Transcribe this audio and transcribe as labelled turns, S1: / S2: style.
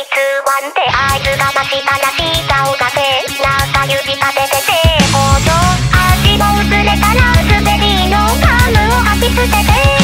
S1: ワンで合図が出したら下を出せ中指立てててほど足も薄れたら滑りのカムを吐き捨てて。